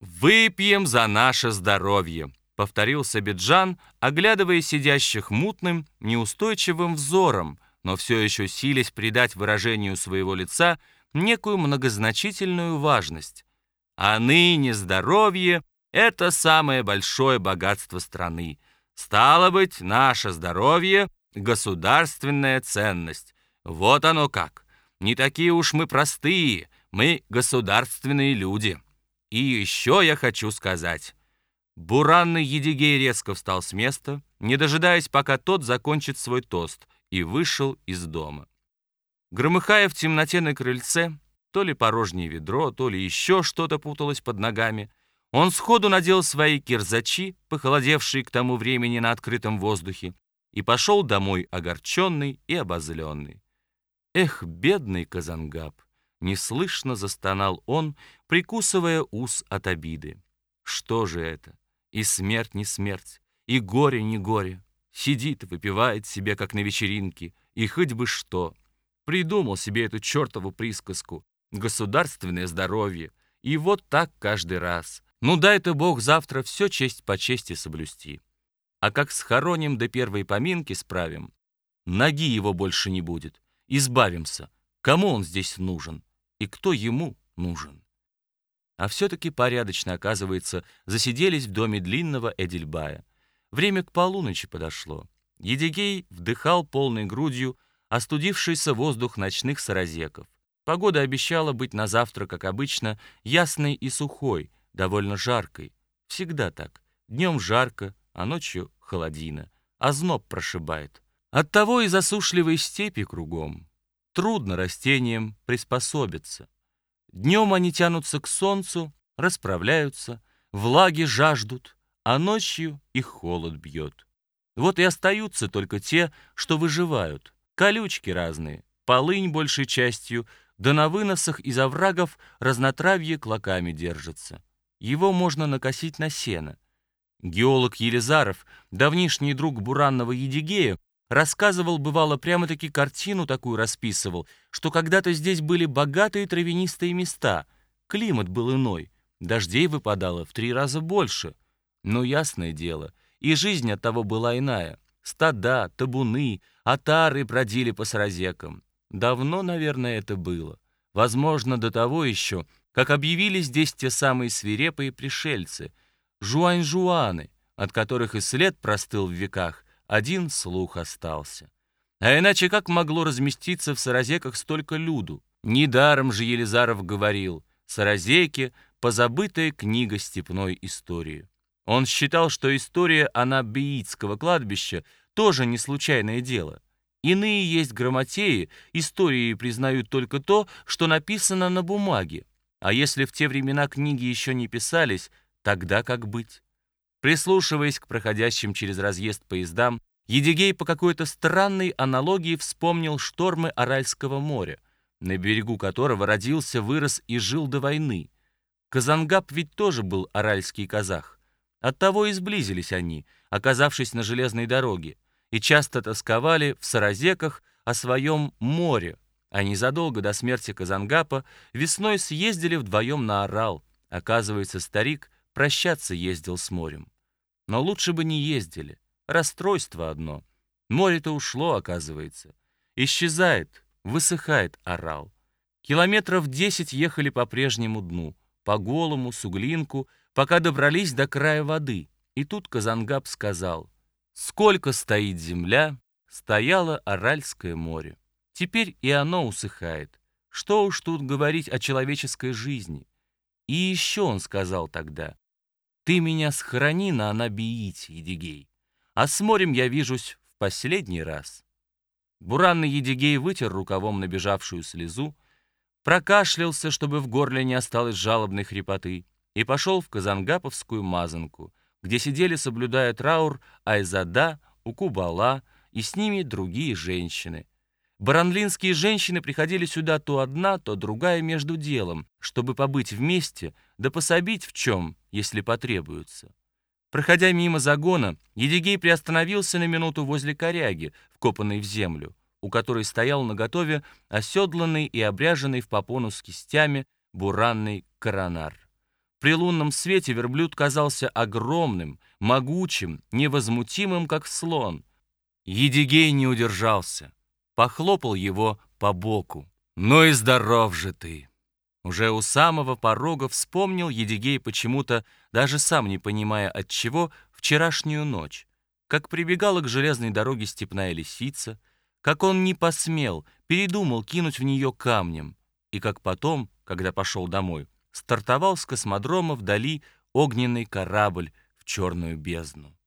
«Выпьем за наше здоровье», — повторил Сабиджан, оглядывая сидящих мутным, неустойчивым взором, но все еще силясь придать выражению своего лица некую многозначительную важность. А ныне здоровье — это самое большое богатство страны. Стало быть, наше здоровье — государственная ценность. Вот оно как. Не такие уж мы простые, мы государственные люди. И еще я хочу сказать. Буранный Едигей резко встал с места, не дожидаясь, пока тот закончит свой тост, и вышел из дома. Громыхая в темноте на крыльце, то ли порожнее ведро, то ли еще что-то путалось под ногами, он сходу надел свои кирзачи, похолодевшие к тому времени на открытом воздухе, и пошел домой огорченный и обозленный. Эх, бедный Казангаб! Неслышно застонал он, прикусывая ус от обиды. Что же это? И смерть не смерть, и горе не горе. Сидит, выпивает себе, как на вечеринке, и хоть бы что. Придумал себе эту чертову присказку. Государственное здоровье. И вот так каждый раз. Ну дай-то Бог завтра все честь по чести соблюсти. А как схороним до первой поминки справим, ноги его больше не будет. Избавимся. Кому он здесь нужен? И кто ему нужен. А все-таки порядочно, оказывается, засиделись в доме длинного Эдельбая. Время к полуночи подошло. Едигей вдыхал полной грудью остудившийся воздух ночных саразеков. Погода обещала быть на завтра, как обычно, ясной и сухой, довольно жаркой. Всегда так. Днем жарко, а ночью холодина. А зноб прошибает. Оттого и засушливые степи кругом. Трудно растениям приспособиться. Днем они тянутся к солнцу, расправляются, влаги жаждут, а ночью их холод бьет. Вот и остаются только те, что выживают. Колючки разные, полынь большей частью, да на выносах из оврагов разнотравье клоками держится. Его можно накосить на сено. Геолог Елизаров, давнишний друг буранного Едигея, Рассказывал, бывало, прямо-таки картину такую расписывал, что когда-то здесь были богатые травянистые места, климат был иной, дождей выпадало в три раза больше. Но ясное дело, и жизнь от того была иная. Стада, табуны, отары бродили по сразекам. Давно, наверное, это было. Возможно, до того еще, как объявились здесь те самые свирепые пришельцы, жуань-жуаны, от которых и след простыл в веках, один слух остался. А иначе как могло разместиться в Саразеках столько люду? Недаром же Елизаров говорил, Саразеки — позабытая книга степной истории. Он считал, что история Анабиитского кладбища тоже не случайное дело. Иные есть грамотеи, истории признают только то, что написано на бумаге. А если в те времена книги еще не писались, тогда как быть? Прислушиваясь к проходящим через разъезд поездам, Едигей по какой-то странной аналогии вспомнил штормы Аральского моря, на берегу которого родился, вырос и жил до войны. Казангаб ведь тоже был аральский казах. Оттого и сблизились они, оказавшись на железной дороге, и часто тосковали в Саразеках о своем море, а незадолго до смерти Казангапа весной съездили вдвоем на Арал. Оказывается, старик прощаться ездил с морем. Но лучше бы не ездили. Расстройство одно. Море-то ушло, оказывается. Исчезает, высыхает орал. Километров десять ехали по прежнему дну, по голому, суглинку, пока добрались до края воды. И тут Казангаб сказал, «Сколько стоит земля, стояло Аральское море. Теперь и оно усыхает. Что уж тут говорить о человеческой жизни?» И еще он сказал тогда, ты меня схорони на Анабиите, Едигей, а с морем я вижусь в последний раз. Буранный Едигей вытер рукавом набежавшую слезу, прокашлялся, чтобы в горле не осталось жалобной хрипоты, и пошел в Казангаповскую мазанку, где сидели, соблюдая траур, Айзада, Укубала и с ними другие женщины — Баранлинские женщины приходили сюда то одна, то другая между делом, чтобы побыть вместе, да пособить в чем, если потребуется. Проходя мимо загона, Едигей приостановился на минуту возле коряги, вкопанной в землю, у которой стоял наготове оседланный и обряженный в попону с кистями буранный коронар. При лунном свете верблюд казался огромным, могучим, невозмутимым, как слон. Едигей не удержался, похлопал его по боку. «Ну и здоров же ты!» Уже у самого порога вспомнил Едигей почему-то, даже сам не понимая от чего, вчерашнюю ночь, как прибегала к железной дороге степная лисица, как он не посмел, передумал кинуть в нее камнем, и как потом, когда пошел домой, стартовал с космодрома вдали огненный корабль в черную бездну.